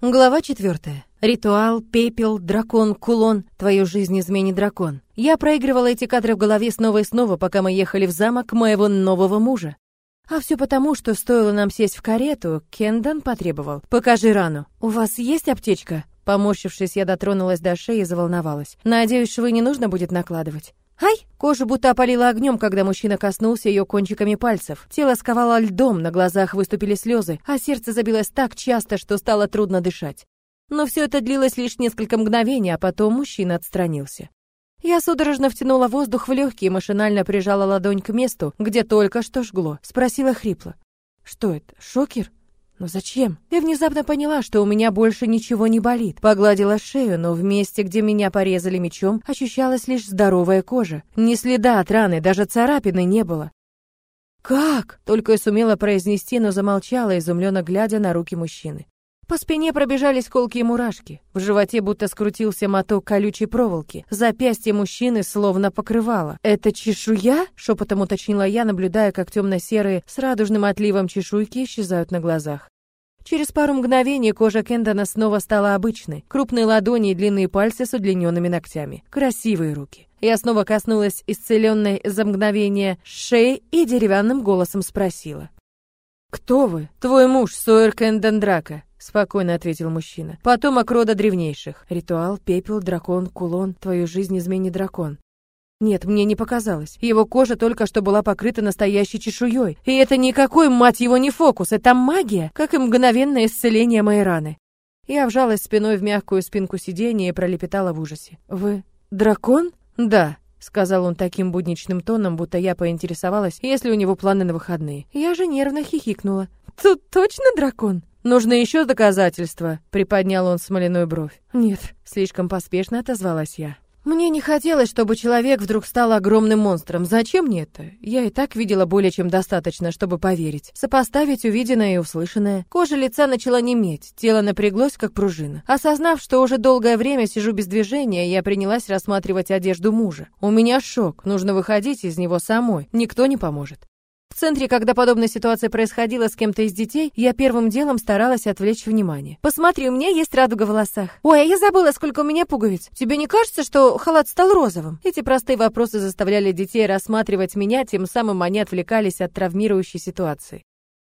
Глава четвертая. Ритуал, пепел, дракон, кулон. Твою жизнь изменит дракон. Я проигрывала эти кадры в голове снова и снова, пока мы ехали в замок моего нового мужа. А все потому, что стоило нам сесть в карету, Кендан потребовал. «Покажи рану. У вас есть аптечка?» Поморщившись, я дотронулась до шеи и заволновалась. «Надеюсь, швы не нужно будет накладывать?» Ай! Кожа будто опалила огнем, когда мужчина коснулся ее кончиками пальцев. Тело сковало льдом, на глазах выступили слезы, а сердце забилось так часто, что стало трудно дышать. Но все это длилось лишь несколько мгновений, а потом мужчина отстранился. Я судорожно втянула воздух в легкие машинально прижала ладонь к месту, где только что жгло. Спросила хрипло. «Что это, шокер?» Но зачем? Я внезапно поняла, что у меня больше ничего не болит. Погладила шею, но в месте, где меня порезали мечом, ощущалась лишь здоровая кожа. Ни следа от раны, даже царапины не было. «Как?» — только и сумела произнести, но замолчала, изумленно глядя на руки мужчины. По спине пробежались колкие мурашки. В животе будто скрутился моток колючей проволоки. Запястье мужчины словно покрывало. «Это чешуя?» — шепотом уточнила я, наблюдая, как темно-серые с радужным отливом чешуйки исчезают на глазах. Через пару мгновений кожа Кендона снова стала обычной. Крупные ладони и длинные пальцы с удлиненными ногтями. Красивые руки. Я снова коснулась исцеленной за мгновение шеи и деревянным голосом спросила. «Кто вы?» «Твой муж, Сойер Кендон Драка», — спокойно ответил мужчина. «Потомок рода древнейших. Ритуал, пепел, дракон, кулон. Твою жизнь изменит дракон. Нет, мне не показалось. Его кожа только что была покрыта настоящей чешуей. И это никакой, мать его, не фокус, это магия, как и мгновенное исцеление моей раны. Я вжалась спиной в мягкую спинку сиденья и пролепетала в ужасе. «Вы дракон?» «Да», — сказал он таким будничным тоном, будто я поинтересовалась, есть ли у него планы на выходные. Я же нервно хихикнула. «Тут точно дракон?» «Нужно еще доказательства», — приподнял он смоляную бровь. «Нет», — слишком поспешно отозвалась я. Мне не хотелось, чтобы человек вдруг стал огромным монстром. Зачем мне это? Я и так видела более чем достаточно, чтобы поверить. Сопоставить увиденное и услышанное. Кожа лица начала неметь, тело напряглось, как пружина. Осознав, что уже долгое время сижу без движения, я принялась рассматривать одежду мужа. У меня шок, нужно выходить из него самой. Никто не поможет. Центре, когда подобная ситуация происходила с кем-то из детей, я первым делом старалась отвлечь внимание. «Посмотри, у меня есть радуга в волосах. Ой, а я забыла, сколько у меня пуговиц. Тебе не кажется, что халат стал розовым?» Эти простые вопросы заставляли детей рассматривать меня, тем самым они отвлекались от травмирующей ситуации.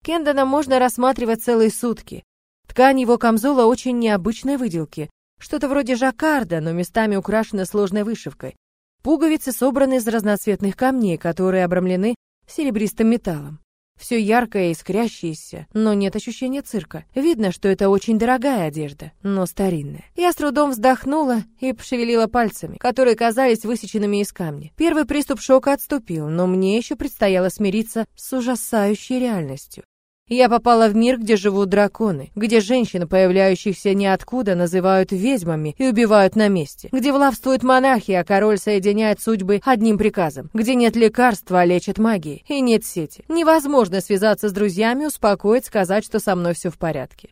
Кендона можно рассматривать целые сутки. Ткань его камзола очень необычной выделки. Что-то вроде жаккарда, но местами украшена сложной вышивкой. Пуговицы собраны из разноцветных камней, которые обрамлены серебристым металлом. Все яркое и искрящееся, но нет ощущения цирка. Видно, что это очень дорогая одежда, но старинная. Я с трудом вздохнула и пошевелила пальцами, которые казались высеченными из камня. Первый приступ шока отступил, но мне еще предстояло смириться с ужасающей реальностью. Я попала в мир, где живут драконы, где женщин, появляющихся ниоткуда, называют ведьмами и убивают на месте, где властвует монархия, а король соединяет судьбы одним приказом, где нет лекарства, а лечат магией, и нет сети. Невозможно связаться с друзьями, успокоить, сказать, что со мной все в порядке.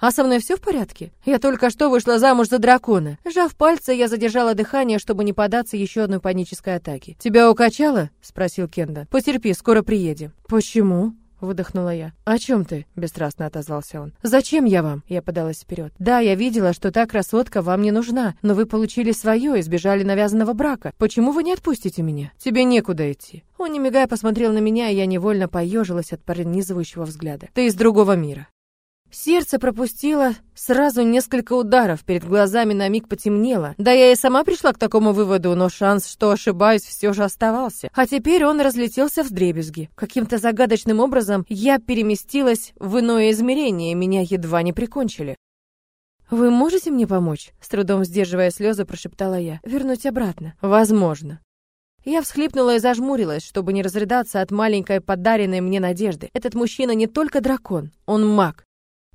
А со мной все в порядке? Я только что вышла замуж за дракона. Сжав пальцы, я задержала дыхание, чтобы не податься еще одной панической атаке. «Тебя укачало?» — спросил Кенда. «Потерпи, скоро приедем». «Почему?» Выдохнула я. «О чем ты?» — бесстрастно отозвался он. «Зачем я вам?» — я подалась вперед. «Да, я видела, что та красотка вам не нужна, но вы получили свое и сбежали навязанного брака. Почему вы не отпустите меня? Тебе некуда идти». Он, не мигая, посмотрел на меня, и я невольно поежилась от пронизывающего взгляда. «Ты из другого мира». Сердце пропустило сразу несколько ударов, перед глазами на миг потемнело. Да я и сама пришла к такому выводу, но шанс, что ошибаюсь, все же оставался. А теперь он разлетелся в дребезги. Каким-то загадочным образом я переместилась в иное измерение, меня едва не прикончили. «Вы можете мне помочь?» С трудом сдерживая слезы, прошептала я. «Вернуть обратно?» «Возможно». Я всхлипнула и зажмурилась, чтобы не разрыдаться от маленькой подаренной мне надежды. Этот мужчина не только дракон, он маг.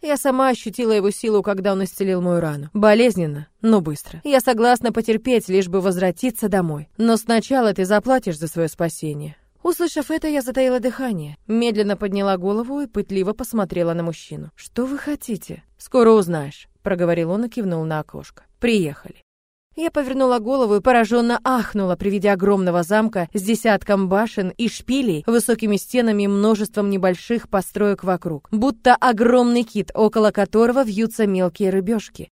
Я сама ощутила его силу, когда он исцелил мою рану. Болезненно, но быстро. Я согласна потерпеть, лишь бы возвратиться домой. Но сначала ты заплатишь за свое спасение. Услышав это, я затаила дыхание, медленно подняла голову и пытливо посмотрела на мужчину. «Что вы хотите?» «Скоро узнаешь», — проговорил он и кивнул на окошко. «Приехали». Я повернула голову и пораженно ахнула при виде огромного замка с десятком башен и шпилей, высокими стенами и множеством небольших построек вокруг, будто огромный кит, около которого вьются мелкие рыбешки.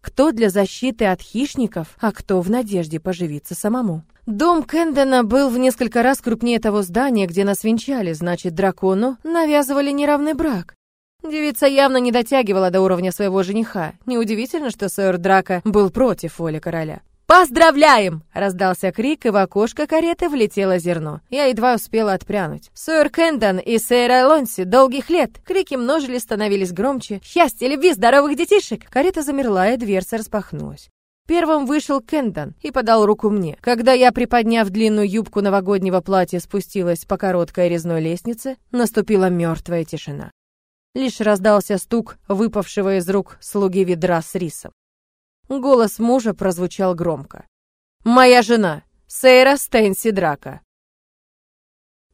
Кто для защиты от хищников, а кто в надежде поживиться самому. Дом Кэндона был в несколько раз крупнее того здания, где нас венчали, значит, дракону навязывали неравный брак. Девица явно не дотягивала до уровня своего жениха. Неудивительно, что сэр Драка был против воли короля. «Поздравляем!» — раздался крик, и в окошко кареты влетело зерно. Я едва успела отпрянуть. «Сэр Кэндон и сэр Алонси, долгих лет!» Крики множились, становились громче. «Счастья, любви, здоровых детишек!» Карета замерла, и дверца распахнулась. Первым вышел Кендон и подал руку мне. Когда я, приподняв длинную юбку новогоднего платья, спустилась по короткой резной лестнице, наступила мертвая тишина. Лишь раздался стук выпавшего из рук слуги ведра с рисом. Голос мужа прозвучал громко. «Моя жена, Сейра Стэнси Драка».